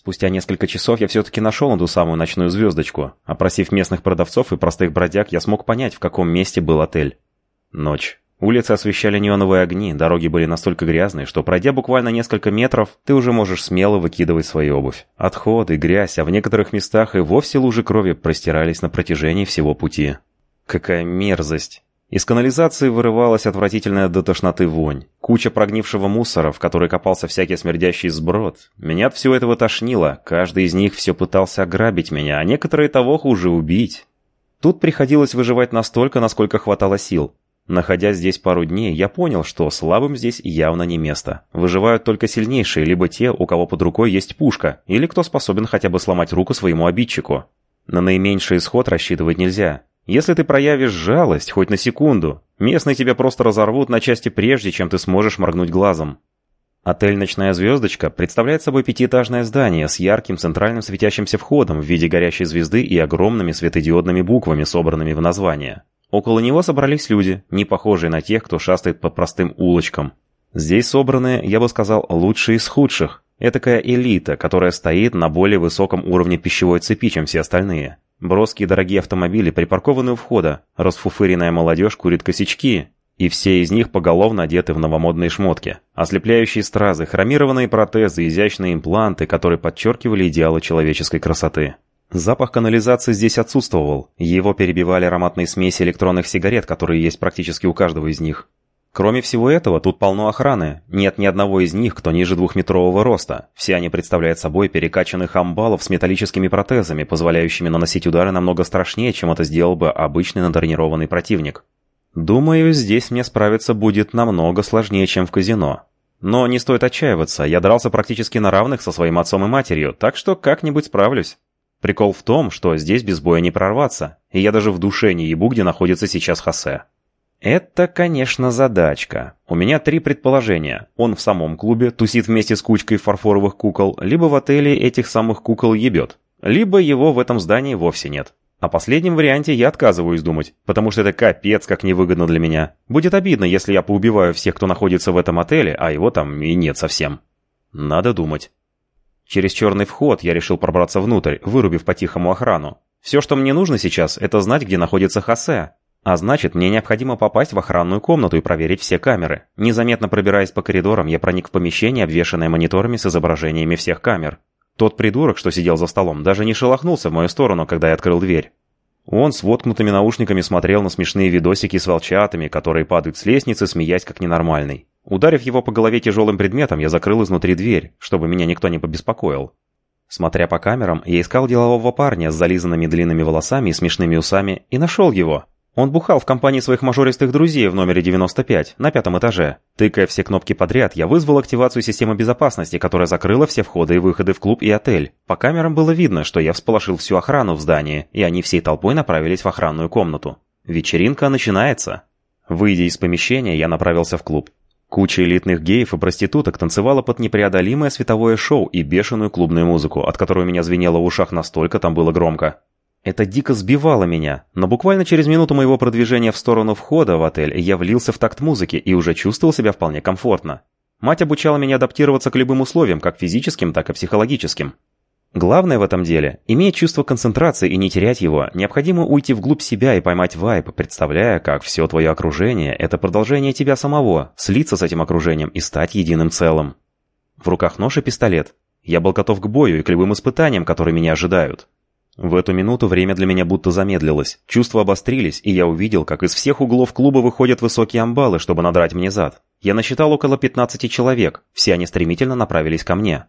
Спустя несколько часов я все-таки нашел эту самую ночную звездочку. Опросив местных продавцов и простых бродяг, я смог понять, в каком месте был отель. Ночь. Улицы освещали неоновые огни, дороги были настолько грязные, что пройдя буквально несколько метров, ты уже можешь смело выкидывать свою обувь. Отходы, грязь, а в некоторых местах и вовсе лужи крови простирались на протяжении всего пути. Какая мерзость! Из канализации вырывалась отвратительная до тошноты вонь. Куча прогнившего мусора, в которой копался всякий смердящий сброд. Меня от всего этого тошнило. Каждый из них все пытался ограбить меня, а некоторые того хуже убить. Тут приходилось выживать настолько, насколько хватало сил. Находясь здесь пару дней, я понял, что слабым здесь явно не место. Выживают только сильнейшие, либо те, у кого под рукой есть пушка, или кто способен хотя бы сломать руку своему обидчику. На наименьший исход рассчитывать нельзя. Если ты проявишь жалость хоть на секунду, местные тебя просто разорвут на части прежде, чем ты сможешь моргнуть глазом. Отель «Ночная звездочка» представляет собой пятиэтажное здание с ярким центральным светящимся входом в виде горящей звезды и огромными светодиодными буквами, собранными в название. Около него собрались люди, не похожие на тех, кто шастает по простым улочкам. Здесь собраны, я бы сказал, лучшие из худших. Этакая элита, которая стоит на более высоком уровне пищевой цепи, чем все остальные. Броские дорогие автомобили припаркованы у входа, расфуфыренная молодежь курит косячки, и все из них поголовно одеты в новомодные шмотки. Ослепляющие стразы, хромированные протезы, изящные импланты, которые подчеркивали идеалы человеческой красоты. Запах канализации здесь отсутствовал, его перебивали ароматные смеси электронных сигарет, которые есть практически у каждого из них. Кроме всего этого, тут полно охраны. Нет ни одного из них, кто ниже двухметрового роста. Все они представляют собой перекачанных амбалов с металлическими протезами, позволяющими наносить удары намного страшнее, чем это сделал бы обычный натренированный противник. Думаю, здесь мне справиться будет намного сложнее, чем в казино. Но не стоит отчаиваться, я дрался практически на равных со своим отцом и матерью, так что как-нибудь справлюсь. Прикол в том, что здесь без боя не прорваться, и я даже в душе не ебу, где находится сейчас Хосе. Это, конечно, задачка. У меня три предположения. Он в самом клубе тусит вместе с кучкой фарфоровых кукол, либо в отеле этих самых кукол ебет, либо его в этом здании вовсе нет. О последнем варианте я отказываюсь думать, потому что это капец как невыгодно для меня. Будет обидно, если я поубиваю всех, кто находится в этом отеле, а его там и нет совсем. Надо думать. Через черный вход я решил пробраться внутрь, вырубив по-тихому охрану. Все, что мне нужно сейчас, это знать, где находится Хосе, а значит, мне необходимо попасть в охранную комнату и проверить все камеры. Незаметно пробираясь по коридорам, я проник в помещение, обвешанное мониторами с изображениями всех камер. Тот придурок, что сидел за столом, даже не шелохнулся в мою сторону, когда я открыл дверь. Он с воткнутыми наушниками смотрел на смешные видосики с волчатами, которые падают с лестницы, смеясь как ненормальный. Ударив его по голове тяжелым предметом, я закрыл изнутри дверь, чтобы меня никто не побеспокоил. Смотря по камерам, я искал делового парня с зализанными длинными волосами и смешными усами и нашел его. Он бухал в компании своих мажористых друзей в номере 95, на пятом этаже. Тыкая все кнопки подряд, я вызвал активацию системы безопасности, которая закрыла все входы и выходы в клуб и отель. По камерам было видно, что я всполошил всю охрану в здании, и они всей толпой направились в охранную комнату. Вечеринка начинается. Выйдя из помещения, я направился в клуб. Куча элитных геев и проституток танцевала под непреодолимое световое шоу и бешеную клубную музыку, от которой у меня звенело в ушах настолько там было громко. Это дико сбивало меня, но буквально через минуту моего продвижения в сторону входа в отель я влился в такт музыки и уже чувствовал себя вполне комфортно. Мать обучала меня адаптироваться к любым условиям, как физическим, так и психологическим. Главное в этом деле – иметь чувство концентрации и не терять его, необходимо уйти вглубь себя и поймать вайп, представляя, как все твое окружение – это продолжение тебя самого, слиться с этим окружением и стать единым целым. В руках нож и пистолет. Я был готов к бою и к любым испытаниям, которые меня ожидают. В эту минуту время для меня будто замедлилось. Чувства обострились, и я увидел, как из всех углов клуба выходят высокие амбалы, чтобы надрать мне зад. Я насчитал около 15 человек, все они стремительно направились ко мне.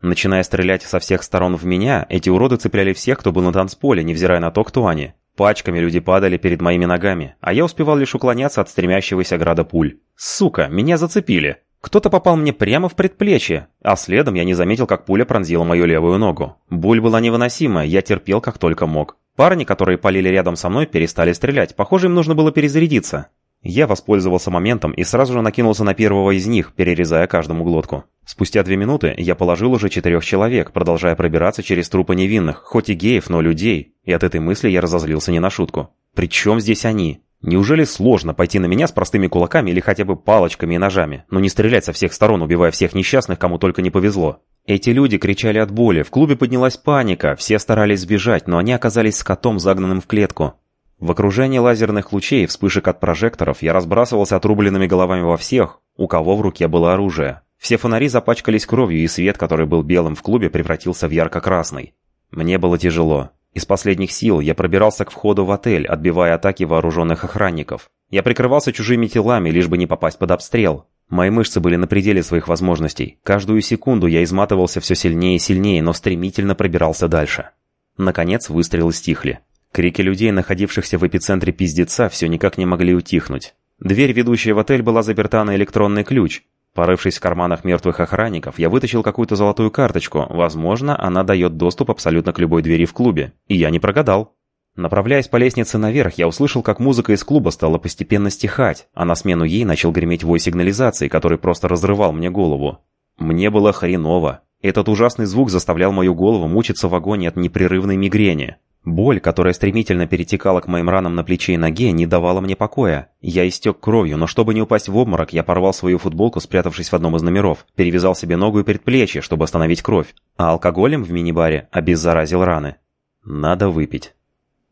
Начиная стрелять со всех сторон в меня, эти уроды цепляли всех, кто был на танцполе, невзирая на то, кто они. Пачками люди падали перед моими ногами, а я успевал лишь уклоняться от стремящегося града пуль. Сука, меня зацепили. Кто-то попал мне прямо в предплечье, а следом я не заметил, как пуля пронзила мою левую ногу. Боль была невыносимая, я терпел как только мог. Парни, которые полили рядом со мной, перестали стрелять. Похоже, им нужно было перезарядиться. Я воспользовался моментом и сразу же накинулся на первого из них, перерезая каждому глотку. Спустя две минуты я положил уже четырех человек, продолжая пробираться через трупы невинных, хоть и геев, но людей, и от этой мысли я разозлился не на шутку. «При чем здесь они? Неужели сложно пойти на меня с простыми кулаками или хотя бы палочками и ножами, но не стрелять со всех сторон, убивая всех несчастных, кому только не повезло? Эти люди кричали от боли, в клубе поднялась паника, все старались сбежать, но они оказались с котом, загнанным в клетку. В окружении лазерных лучей и вспышек от прожекторов я разбрасывался отрубленными головами во всех, у кого в руке было оружие. Все фонари запачкались кровью, и свет, который был белым в клубе, превратился в ярко-красный. Мне было тяжело. Из последних сил я пробирался к входу в отель, отбивая атаки вооруженных охранников. Я прикрывался чужими телами, лишь бы не попасть под обстрел. Мои мышцы были на пределе своих возможностей. Каждую секунду я изматывался все сильнее и сильнее, но стремительно пробирался дальше. Наконец выстрелы стихли. Крики людей, находившихся в эпицентре пиздеца, все никак не могли утихнуть. Дверь, ведущая в отель, была заперта на электронный ключ, Порывшись в карманах мертвых охранников, я вытащил какую-то золотую карточку. Возможно, она дает доступ абсолютно к любой двери в клубе. И я не прогадал. Направляясь по лестнице наверх, я услышал, как музыка из клуба стала постепенно стихать, а на смену ей начал греметь вой сигнализации, который просто разрывал мне голову. Мне было хреново. Этот ужасный звук заставлял мою голову мучиться в агонии от непрерывной мигрени. Боль, которая стремительно перетекала к моим ранам на плече и ноге, не давала мне покоя. Я истек кровью, но чтобы не упасть в обморок, я порвал свою футболку, спрятавшись в одном из номеров, перевязал себе ногу и предплечье, чтобы остановить кровь, а алкоголем в мини-баре обеззаразил раны. Надо выпить.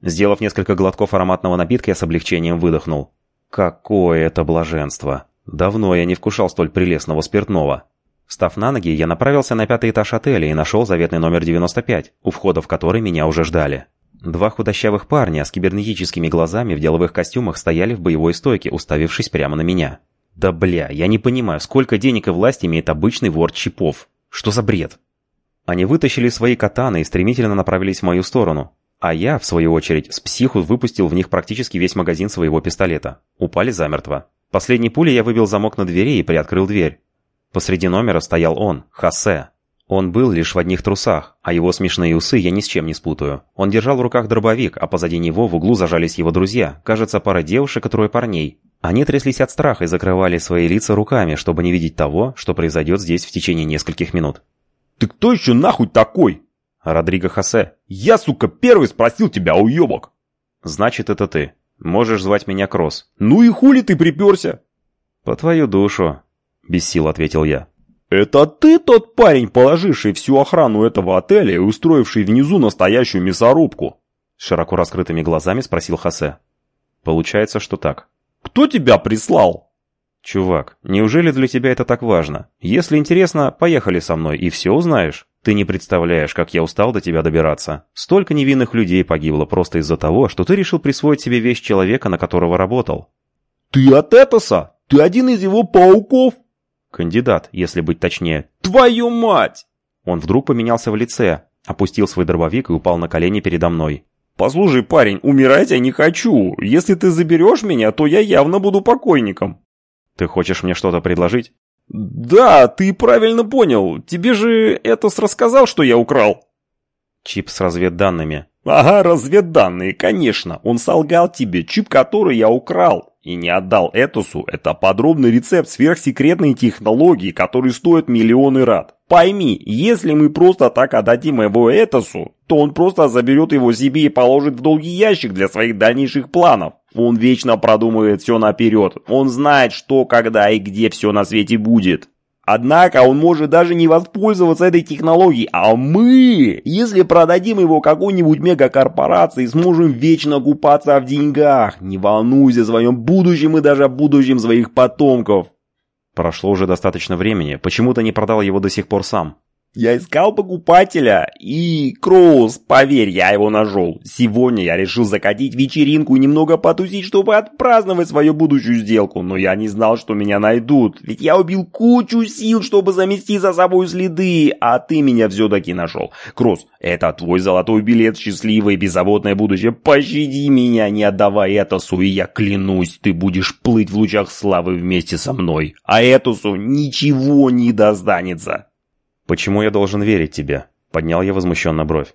Сделав несколько глотков ароматного напитка, я с облегчением выдохнул. Какое это блаженство! Давно я не вкушал столь прелестного спиртного. Встав на ноги, я направился на пятый этаж отеля и нашел заветный номер 95, у входа в который меня уже ждали. Два худощавых парня с кибернетическими глазами в деловых костюмах стояли в боевой стойке, уставившись прямо на меня. Да бля, я не понимаю, сколько денег и власти имеет обычный вор чипов. Что за бред? Они вытащили свои катаны и стремительно направились в мою сторону. А я, в свою очередь, с психу выпустил в них практически весь магазин своего пистолета. Упали замертво. Последней пулей я выбил замок на двери и приоткрыл дверь. Посреди номера стоял он, Хосе. Он был лишь в одних трусах, а его смешные усы я ни с чем не спутаю. Он держал в руках дробовик, а позади него в углу зажались его друзья, кажется, пара девушек и трое парней. Они тряслись от страха и закрывали свои лица руками, чтобы не видеть того, что произойдет здесь в течение нескольких минут. «Ты кто еще нахуй такой?» «Родриго Хосе». «Я, сука, первый спросил тебя, уебок!» «Значит, это ты. Можешь звать меня Кросс». «Ну и хули ты приперся?» «По твою душу», — без сил ответил я. «Это ты тот парень, положивший всю охрану этого отеля и устроивший внизу настоящую мясорубку?» Широко раскрытыми глазами спросил Хосе. «Получается, что так». «Кто тебя прислал?» «Чувак, неужели для тебя это так важно? Если интересно, поехали со мной и все узнаешь. Ты не представляешь, как я устал до тебя добираться. Столько невинных людей погибло просто из-за того, что ты решил присвоить себе вещь человека, на которого работал». «Ты от Этоса? Ты один из его пауков?» Кандидат, если быть точнее. «Твою мать!» Он вдруг поменялся в лице, опустил свой дробовик и упал на колени передо мной. «Послушай, парень, умирать я не хочу. Если ты заберешь меня, то я явно буду покойником». «Ты хочешь мне что-то предложить?» «Да, ты правильно понял. Тебе же Этос рассказал, что я украл». «Чип с разведданными». «Ага, разведданные, конечно. Он солгал тебе. Чип, который я украл и не отдал Этосу, это подробный рецепт сверхсекретной технологии, который стоит миллионы рад. Пойми, если мы просто так отдадим его Этосу, то он просто заберет его себе и положит в долгий ящик для своих дальнейших планов. Он вечно продумывает все наперед. Он знает, что, когда и где все на свете будет. Однако он может даже не воспользоваться этой технологией, а мы, если продадим его какой-нибудь мегакорпорации, сможем вечно купаться в деньгах. Не волнуйся о своем будущем и даже о будущем своих потомков. Прошло уже достаточно времени, почему то не продал его до сих пор сам? Я искал покупателя, и, Кроуз, поверь, я его нашел. Сегодня я решил закатить вечеринку и немного потусить, чтобы отпраздновать свою будущую сделку, но я не знал, что меня найдут, ведь я убил кучу сил, чтобы замести за собой следы, а ты меня все-таки нашел. Кроуз, это твой золотой билет в счастливое и беззаботное будущее. Пощади меня, не отдавай Этосу, и я клянусь, ты будешь плыть в лучах славы вместе со мной, а Этосу ничего не достанется. «Почему я должен верить тебе?» — поднял я возмущенно бровь.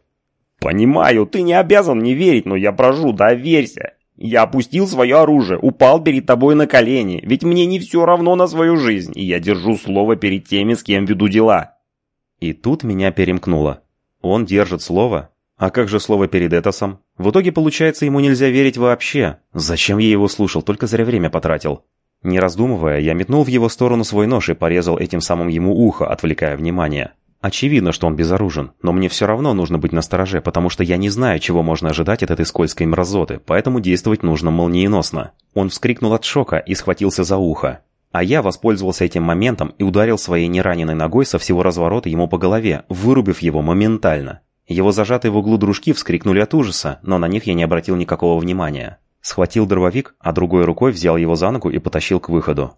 «Понимаю, ты не обязан мне верить, но я прошу, доверься. Я опустил свое оружие, упал перед тобой на колени, ведь мне не все равно на свою жизнь, и я держу слово перед теми, с кем веду дела». И тут меня перемкнуло. Он держит слово? А как же слово перед этосом? В итоге, получается, ему нельзя верить вообще. Зачем я его слушал, только зря время потратил. Не раздумывая, я метнул в его сторону свой нож и порезал этим самым ему ухо, отвлекая внимание. Очевидно, что он безоружен, но мне все равно нужно быть настороже, потому что я не знаю, чего можно ожидать от этой скользкой мразоты, поэтому действовать нужно молниеносно. Он вскрикнул от шока и схватился за ухо. А я воспользовался этим моментом и ударил своей нераненной ногой со всего разворота ему по голове, вырубив его моментально. Его зажатые в углу дружки вскрикнули от ужаса, но на них я не обратил никакого внимания. Схватил дробовик, а другой рукой взял его за ногу и потащил к выходу.